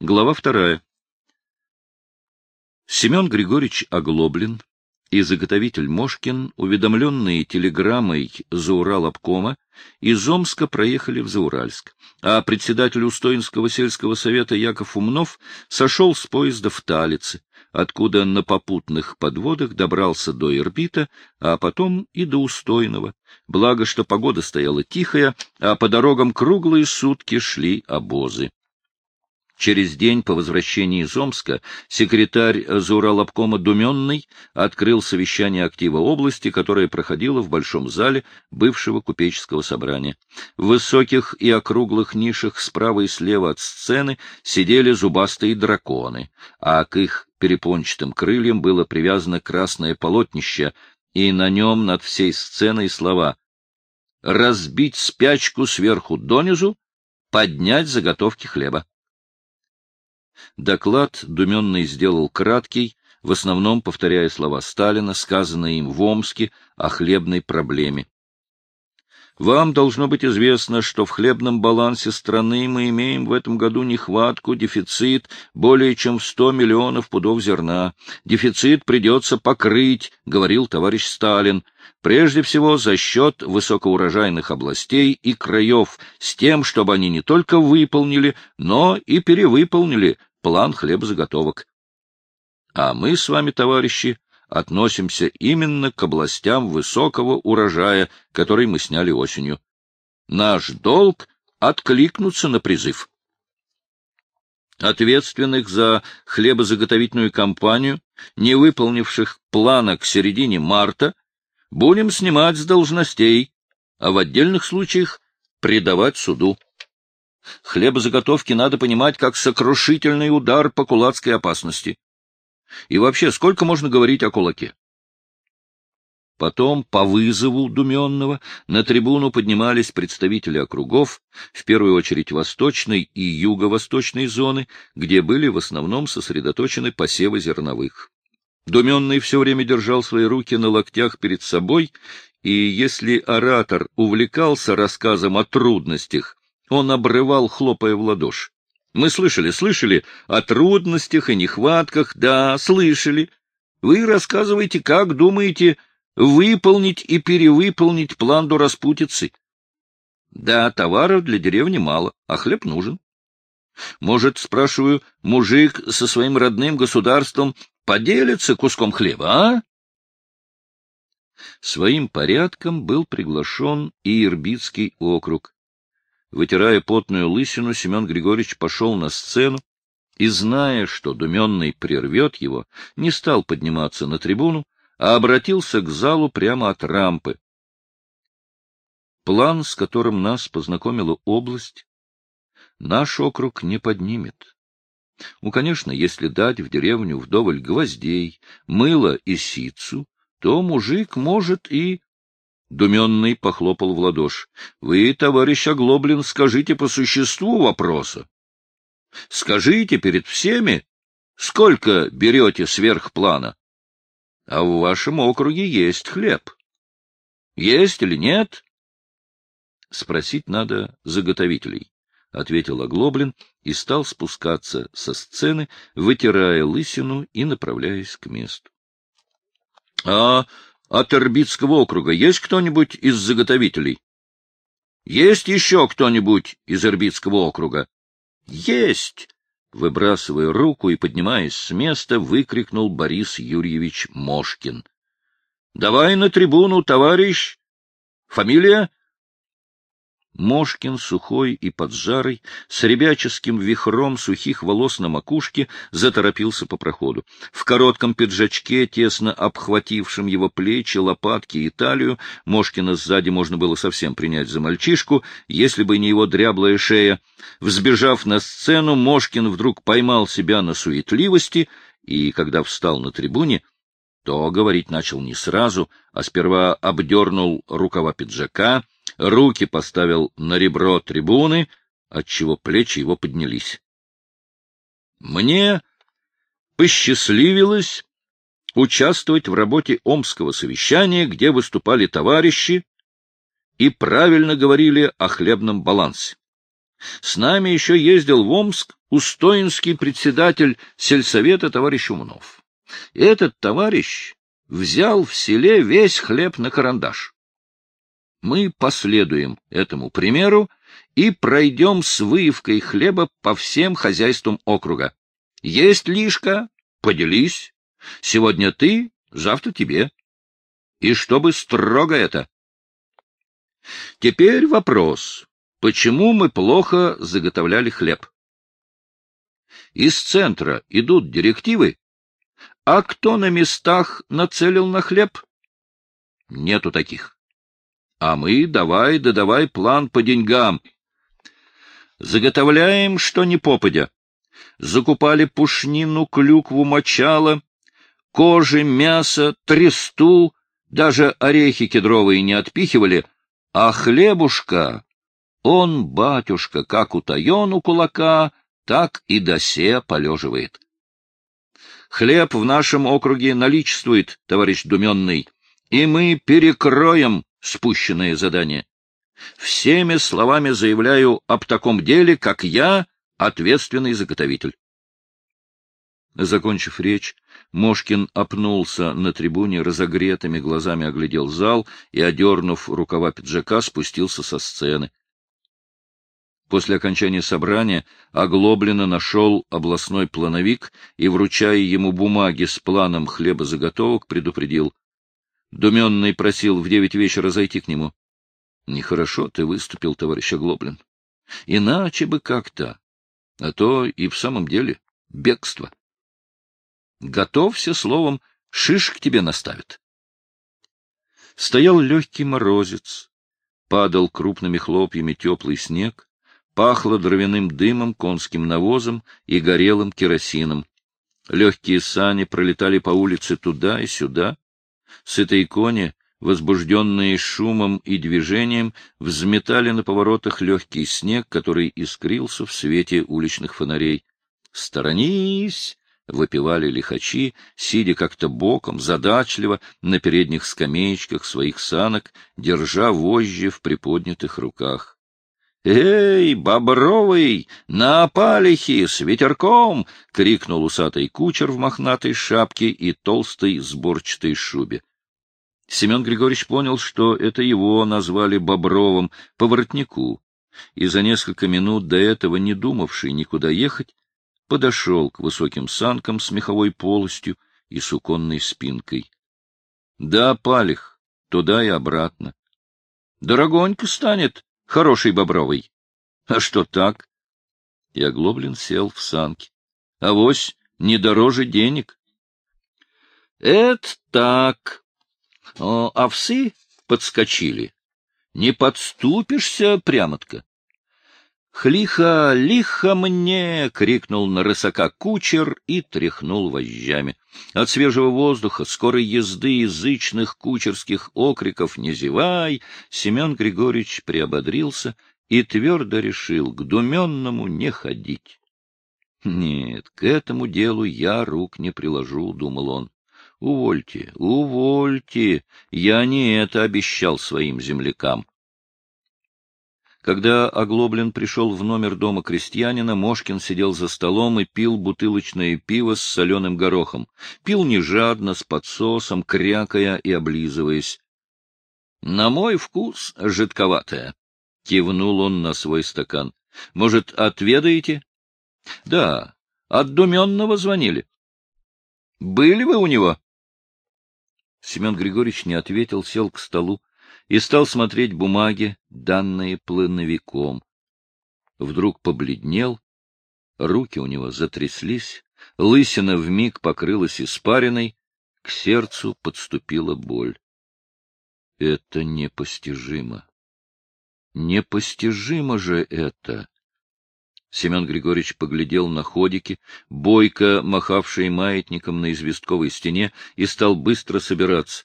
Глава вторая. Семен Григорьевич Оглоблин и заготовитель Мошкин, уведомленные телеграммой Заурал обкома, из Омска проехали в Зауральск, а председатель Устоинского сельского совета Яков Умнов сошел с поезда в Талице, откуда на попутных подводах добрался до Ирбита, а потом и до Устойного. Благо, что погода стояла тихая, а по дорогам круглые сутки шли обозы. Через день по возвращении из Омска секретарь Зауралобкома Думенный открыл совещание актива области, которое проходило в большом зале бывшего купеческого собрания. В высоких и округлых нишах справа и слева от сцены сидели зубастые драконы, а к их перепончатым крыльям было привязано красное полотнище, и на нем над всей сценой слова «Разбить спячку сверху донизу, поднять заготовки хлеба». Доклад Думенный сделал краткий, в основном повторяя слова Сталина, сказанные им в Омске о хлебной проблеме. Вам должно быть известно, что в хлебном балансе страны мы имеем в этом году нехватку, дефицит более чем в 100 миллионов пудов зерна. Дефицит придется покрыть, говорил товарищ Сталин, прежде всего за счет высокоурожайных областей и краев, с тем, чтобы они не только выполнили, но и перевыполнили план хлебозаготовок. А мы с вами, товарищи, относимся именно к областям высокого урожая, который мы сняли осенью. Наш долг — откликнуться на призыв. Ответственных за хлебозаготовительную кампанию, не выполнивших плана к середине марта, будем снимать с должностей, а в отдельных случаях предавать суду. Хлебозаготовки надо понимать как сокрушительный удар по кулацкой опасности. И вообще, сколько можно говорить о кулаке? Потом, по вызову Думенного, на трибуну поднимались представители округов, в первую очередь восточной и юго-восточной зоны, где были в основном сосредоточены посевы зерновых. Думенный все время держал свои руки на локтях перед собой, и если оратор увлекался рассказом о трудностях, он обрывал, хлопая в ладоши. Мы слышали, слышали о трудностях и нехватках, да, слышали. Вы рассказываете, как думаете выполнить и перевыполнить план до распутицы. Да, товаров для деревни мало, а хлеб нужен. Может, спрашиваю, мужик со своим родным государством поделится куском хлеба, а? Своим порядком был приглашен и Ирбитский округ. Вытирая потную лысину, Семен Григорьевич пошел на сцену и, зная, что Думенный прервет его, не стал подниматься на трибуну, а обратился к залу прямо от рампы. План, с которым нас познакомила область, наш округ не поднимет. Ну, конечно, если дать в деревню вдоволь гвоздей, мыла и сицу, то мужик может и Думенный похлопал в ладошь. — Вы, товарищ Оглоблин, скажите по существу вопроса. Скажите перед всеми, сколько берете сверх плана. А в вашем округе есть хлеб. Есть или нет? — Спросить надо заготовителей, — ответил Оглоблин и стал спускаться со сцены, вытирая лысину и направляясь к месту. — А от Ирбитского округа есть кто-нибудь из заготовителей? Есть еще кто-нибудь из Ирбитского округа? Есть! Выбрасывая руку и поднимаясь с места, выкрикнул Борис Юрьевич Мошкин. — Давай на трибуну, товарищ! Фамилия? Мошкин, сухой и поджарый, с ребяческим вихром сухих волос на макушке, заторопился по проходу. В коротком пиджачке, тесно обхватившем его плечи, лопатки и талию, Мошкина сзади можно было совсем принять за мальчишку, если бы не его дряблая шея. Взбежав на сцену, Мошкин вдруг поймал себя на суетливости и, когда встал на трибуне, то говорить начал не сразу, а сперва обдернул рукава пиджака, руки поставил на ребро трибуны, отчего плечи его поднялись. Мне посчастливилось участвовать в работе Омского совещания, где выступали товарищи и правильно говорили о хлебном балансе. С нами еще ездил в Омск устоинский председатель сельсовета товарищ Умнов. Этот товарищ взял в селе весь хлеб на карандаш. Мы последуем этому примеру и пройдем с выевкой хлеба по всем хозяйствам округа. Есть лишка, поделись. Сегодня ты, завтра тебе. И чтобы строго это. Теперь вопрос. Почему мы плохо заготовляли хлеб? Из центра идут директивы, а кто на местах нацелил на хлеб? Нету таких. А мы давай да давай план по деньгам. Заготовляем, что не попадя. Закупали пушнину, клюкву, мочало, кожи, мясо, тресту, даже орехи кедровые не отпихивали, а хлебушка, он, батюшка, как утаен у кулака, так и досе полеживает. Хлеб в нашем округе наличествует, товарищ Думенный, и мы перекроем спущенное задание. Всеми словами заявляю об таком деле, как я, ответственный заготовитель. Закончив речь, Мошкин опнулся на трибуне, разогретыми глазами оглядел зал и, одернув рукава пиджака, спустился со сцены. После окончания собрания Оглоблина нашел областной плановик и, вручая ему бумаги с планом хлебозаготовок, предупредил. Думенный просил в девять вечера зайти к нему. — Нехорошо ты выступил, товарищ Оглоблин. Иначе бы как-то. А то и в самом деле бегство. Готовься, словом, шиш к тебе наставит. Стоял легкий морозец, падал крупными хлопьями теплый снег, пахло дровяным дымом, конским навозом и горелым керосином. Легкие сани пролетали по улице туда и сюда. Сытые кони, возбужденные шумом и движением, взметали на поворотах легкий снег, который искрился в свете уличных фонарей. «Сторонись!» — выпивали лихачи, сидя как-то боком, задачливо, на передних скамеечках своих санок, держа вожжи в приподнятых руках. «Эй, Бобровый, на палихе с ветерком!» — крикнул усатый кучер в мохнатой шапке и толстой сборчатой шубе. Семен Григорьевич понял, что это его назвали Бобровым по воротнику, и за несколько минут до этого, не думавший никуда ехать, подошел к высоким санкам с меховой полостью и суконной спинкой. Да, палих, туда и обратно. Дорогонько станет, Хороший Бобровый. А что так? И Оглоблин сел в санки. Авось не дороже денег. Это так. О, овсы подскочили. Не подступишься прямотка. «Хлиха, лихо мне!» — крикнул на рысака кучер и тряхнул вожжами. От свежего воздуха, скорой езды язычных кучерских окриков «Не зевай!» Семен Григорьевич приободрился и твердо решил к думенному не ходить. «Нет, к этому делу я рук не приложу», — думал он. «Увольте, увольте, я не это обещал своим землякам». Когда Оглоблин пришел в номер дома крестьянина, Мошкин сидел за столом и пил бутылочное пиво с соленым горохом. Пил не жадно, с подсосом, крякая и облизываясь. — На мой вкус жидковатое, — кивнул он на свой стакан. — Может, отведаете? — Да, от Думенного звонили. — Были вы у него? Семен Григорьевич не ответил, сел к столу, и стал смотреть бумаги, данные плановиком. Вдруг побледнел, руки у него затряслись, лысина вмиг покрылась испариной, к сердцу подступила боль. Это непостижимо. Непостижимо же это! Семен Григорьевич поглядел на ходики, бойко махавшие маятником на известковой стене, и стал быстро собираться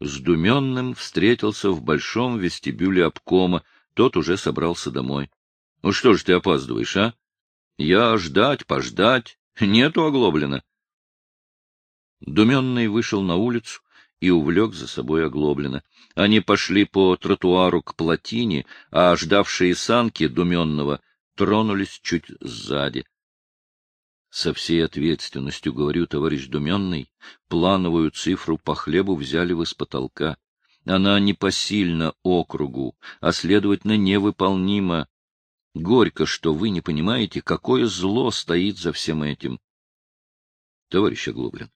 с Думенным встретился в большом вестибюле обкома, тот уже собрался домой. — Ну что ж ты опаздываешь, а? — Я ждать, пождать. Нету оглоблена. Думенный вышел на улицу и увлек за собой оглоблено. Они пошли по тротуару к плотине, а ждавшие санки Думенного тронулись чуть сзади. Со всей ответственностью, говорю, товарищ Думенный, плановую цифру по хлебу взяли вы с потолка. Она непосильна округу, а, следовательно, невыполнима. Горько, что вы не понимаете, какое зло стоит за всем этим. Товарищ Оглоблин,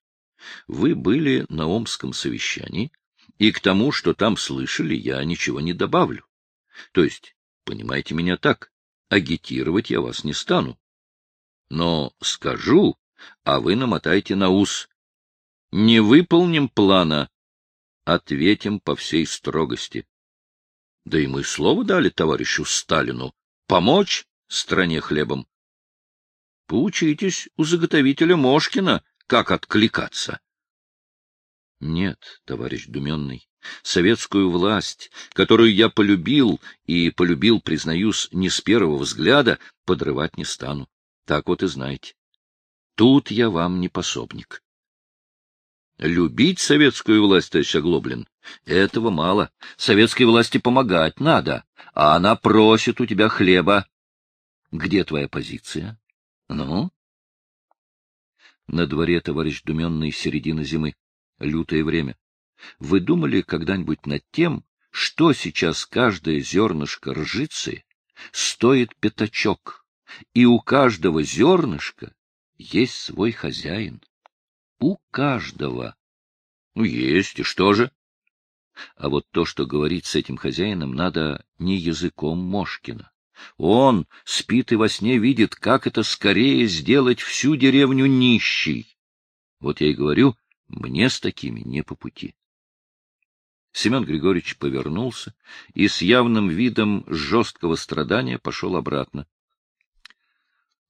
вы были на Омском совещании, и к тому, что там слышали, я ничего не добавлю. То есть, понимаете меня так, агитировать я вас не стану. Но скажу, а вы намотайте на ус. Не выполним плана, ответим по всей строгости. Да и мы слово дали товарищу Сталину помочь стране хлебом. Поучитесь у заготовителя Мошкина, как откликаться. Нет, товарищ Думенный, советскую власть, которую я полюбил, и полюбил, признаюсь, не с первого взгляда, подрывать не стану. Так вот и знаете. Тут я вам не пособник. Любить советскую власть, товарищ Оглоблин, этого мало. Советской власти помогать надо, а она просит у тебя хлеба. Где твоя позиция? Ну? На дворе, товарищ Думенный, середина зимы. Лютое время. Вы думали когда-нибудь над тем, что сейчас каждое зернышко ржицы стоит пятачок? и у каждого зернышка есть свой хозяин. У каждого. Ну, есть, и что же? А вот то, что говорить с этим хозяином, надо не языком Мошкина. Он спит и во сне видит, как это скорее сделать всю деревню нищей. Вот я и говорю, мне с такими не по пути. Семен Григорьевич повернулся и с явным видом жесткого страдания пошел обратно.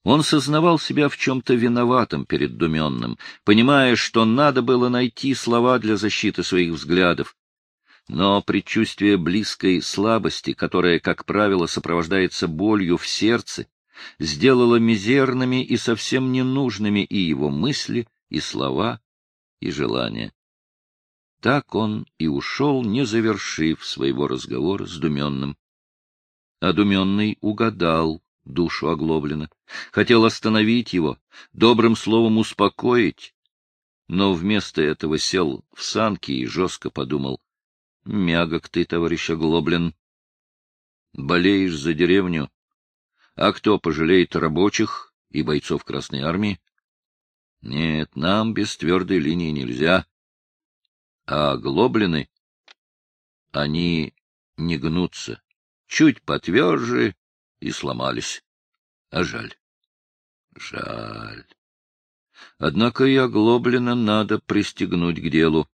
Он сознавал себя в чем-то виноватым перед Думенным, понимая, что надо было найти слова для защиты своих взглядов. Но предчувствие близкой слабости, которая, как правило, сопровождается болью в сердце, сделало мизерными и совсем ненужными и его мысли, и слова, и желания. Так он и ушел, не завершив своего разговора с Думенным. А Думенный угадал, душу Оглоблина, хотел остановить его, добрым словом успокоить, но вместо этого сел в санки и жестко подумал, «Мягок ты, товарищ Оглоблин, болеешь за деревню, а кто пожалеет рабочих и бойцов Красной Армии? Нет, нам без твердой линии нельзя. А Глоблины, они не гнутся, чуть потверже и сломались. А жаль. Жаль. Однако и оглоблено надо пристегнуть к делу.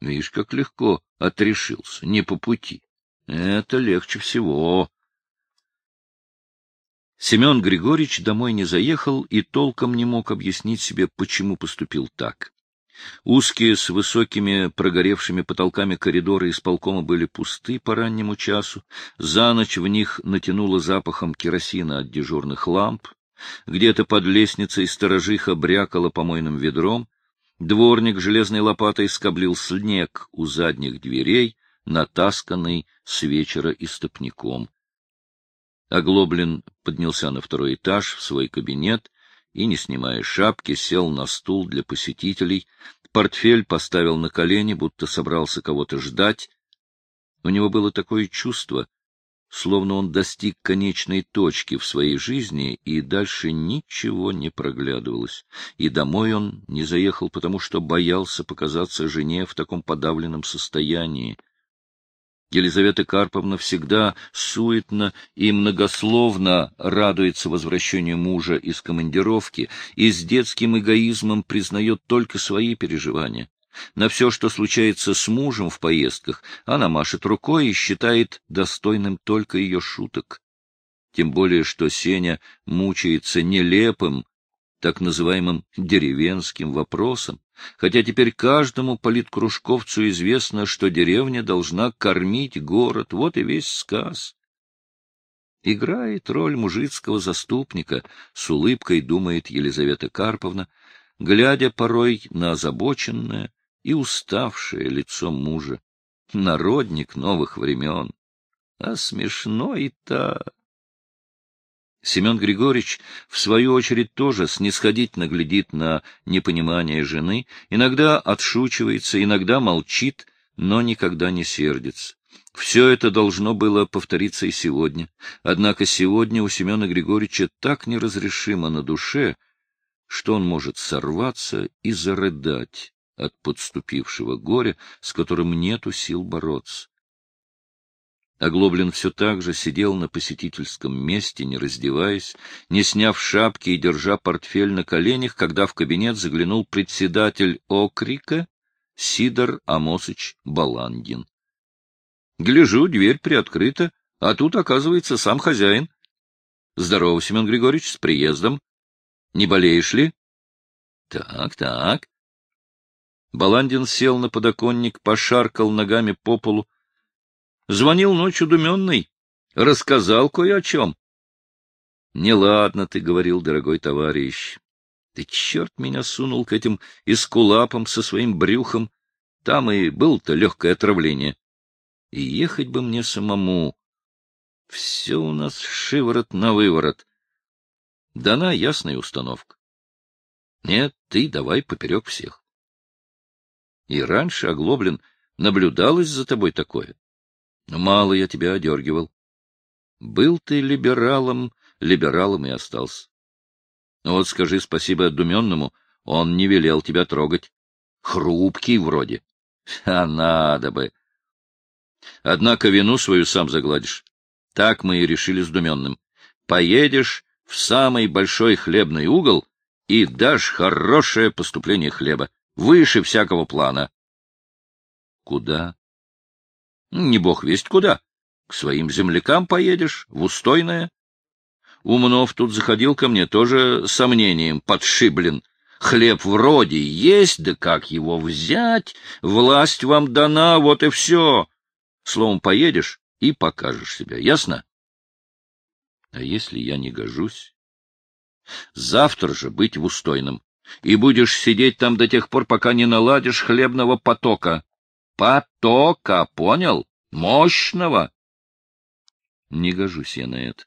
Видишь, как легко отрешился, не по пути. Это легче всего. Семен Григорьевич домой не заехал и толком не мог объяснить себе, почему поступил так. Узкие с высокими прогоревшими потолками коридоры исполкома были пусты по раннему часу, за ночь в них натянуло запахом керосина от дежурных ламп, где-то под лестницей сторожиха брякала помойным ведром, дворник железной лопатой скоблил снег у задних дверей, натасканный с вечера истопником. Оглоблин поднялся на второй этаж в свой кабинет и, не снимая шапки, сел на стул для посетителей, портфель поставил на колени, будто собрался кого-то ждать. У него было такое чувство, словно он достиг конечной точки в своей жизни, и дальше ничего не проглядывалось. И домой он не заехал, потому что боялся показаться жене в таком подавленном состоянии. Елизавета Карповна всегда суетно и многословно радуется возвращению мужа из командировки и с детским эгоизмом признает только свои переживания. На все, что случается с мужем в поездках, она машет рукой и считает достойным только ее шуток. Тем более, что Сеня мучается нелепым, так называемым деревенским вопросом, хотя теперь каждому политкружковцу известно, что деревня должна кормить город, вот и весь сказ. Играет роль мужицкого заступника, с улыбкой думает Елизавета Карповна, глядя порой на озабоченное и уставшее лицо мужа, народник новых времен. А смешно и так. Семен Григорьевич, в свою очередь, тоже снисходительно глядит на непонимание жены, иногда отшучивается, иногда молчит, но никогда не сердится. Все это должно было повториться и сегодня. Однако сегодня у Семена Григорьевича так неразрешимо на душе, что он может сорваться и зарыдать от подступившего горя, с которым нету сил бороться. Оглоблин все так же сидел на посетительском месте, не раздеваясь, не сняв шапки и держа портфель на коленях, когда в кабинет заглянул председатель окрика Сидор Амосыч Баландин. Гляжу, дверь приоткрыта, а тут, оказывается, сам хозяин. Здорово, Семен Григорьевич, с приездом. Не болеешь ли? Так, так. Баландин сел на подоконник, пошаркал ногами по полу, Звонил ночью думенный, рассказал кое о чем. — Неладно ты говорил, дорогой товарищ. Ты, черт, меня сунул к этим искулапам со своим брюхом. Там и было-то легкое отравление. И ехать бы мне самому. Все у нас шиворот на выворот. Дана ясная установка. Нет, ты давай поперек всех. И раньше, Оглоблен, наблюдалось за тобой такое. Мало я тебя одергивал. Был ты либералом, либералом и остался. Вот скажи спасибо Думенному, он не велел тебя трогать. Хрупкий вроде. А надо бы. Однако вину свою сам загладишь. Так мы и решили с Думенным. Поедешь в самый большой хлебный угол и дашь хорошее поступление хлеба, выше всякого плана. Куда? Не бог весть куда. К своим землякам поедешь, в Устойное. Умнов тут заходил ко мне тоже сомнением, подшиблен. Хлеб вроде есть, да как его взять? Власть вам дана, вот и все. Словом, поедешь и покажешь себя, ясно? А если я не гожусь? Завтра же быть в Устойном, и будешь сидеть там до тех пор, пока не наладишь хлебного потока. Потока, понял? Мощного. Не гожусь я на это.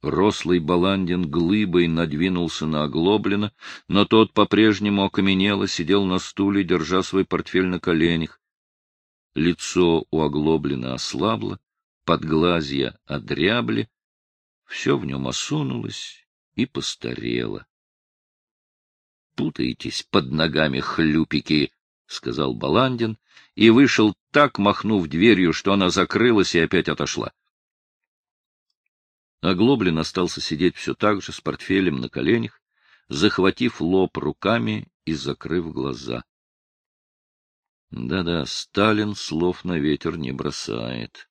Рослый Баландин глыбой надвинулся на Оглоблина, но тот по-прежнему окаменело сидел на стуле, держа свой портфель на коленях. Лицо у Оглоблина ослабло, подглазья одрябли, все в нем осунулось и постарело. Путаетесь под ногами, хлюпики, — сказал Баландин и вышел так, махнув дверью, что она закрылась и опять отошла. Оглоблин остался сидеть все так же, с портфелем на коленях, захватив лоб руками и закрыв глаза. Да-да, Сталин слов на ветер не бросает.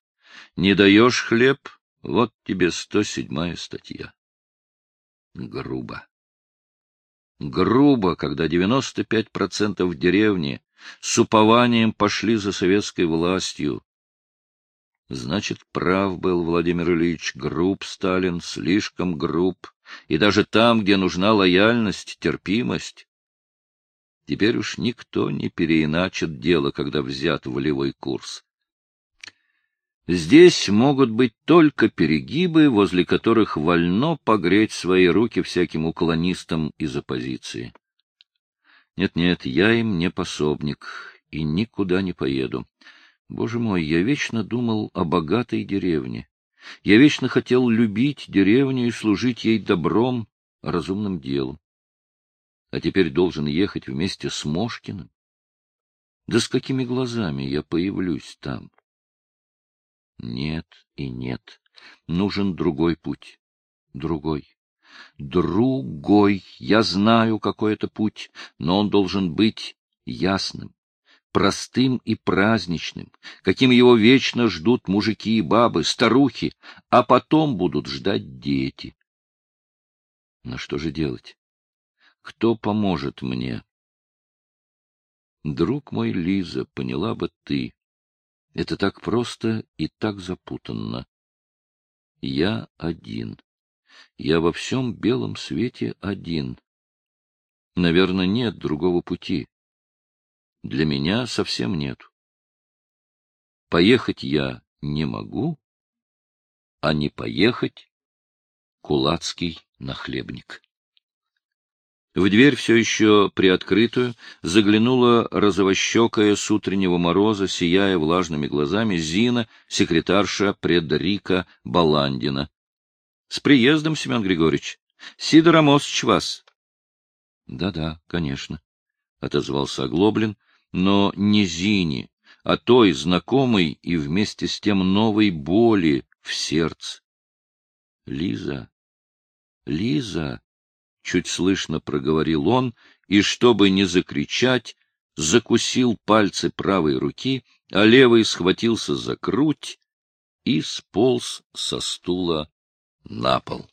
Не даешь хлеб — вот тебе сто седьмая статья. Грубо. Грубо, когда девяносто пять процентов деревни с упованием пошли за советской властью. Значит, прав был Владимир Ильич, груб Сталин, слишком груб, и даже там, где нужна лояльность, терпимость. Теперь уж никто не переиначит дело, когда взят волевой курс. Здесь могут быть только перегибы, возле которых вольно погреть свои руки всяким уклонистам из оппозиции. Нет-нет, я им не пособник и никуда не поеду. Боже мой, я вечно думал о богатой деревне. Я вечно хотел любить деревню и служить ей добром, разумным делом. А теперь должен ехать вместе с Мошкиным. Да с какими глазами я появлюсь там? Нет и нет. Нужен другой путь. Другой. Другой. Я знаю, какой это путь, но он должен быть ясным, простым и праздничным, каким его вечно ждут мужики и бабы, старухи, а потом будут ждать дети. Но что же делать? Кто поможет мне? Друг мой Лиза, поняла бы ты. Это так просто и так запутанно. Я один. Я во всем белом свете один. Наверное, нет другого пути. Для меня совсем нет. Поехать я не могу, а не поехать кулацкий нахлебник. В дверь все еще приоткрытую заглянула розовощекая с утреннего мороза, сияя влажными глазами, Зина, секретарша предрика Баландина. — С приездом, Семен Григорьевич! Сидор Амосович вас! Да — Да-да, конечно, — отозвался Оглоблин, но не Зине, а той знакомой и вместе с тем новой боли в сердце. — Лиза! Лиза! чуть слышно проговорил он, и, чтобы не закричать, закусил пальцы правой руки, а левый схватился за грудь и сполз со стула на пол.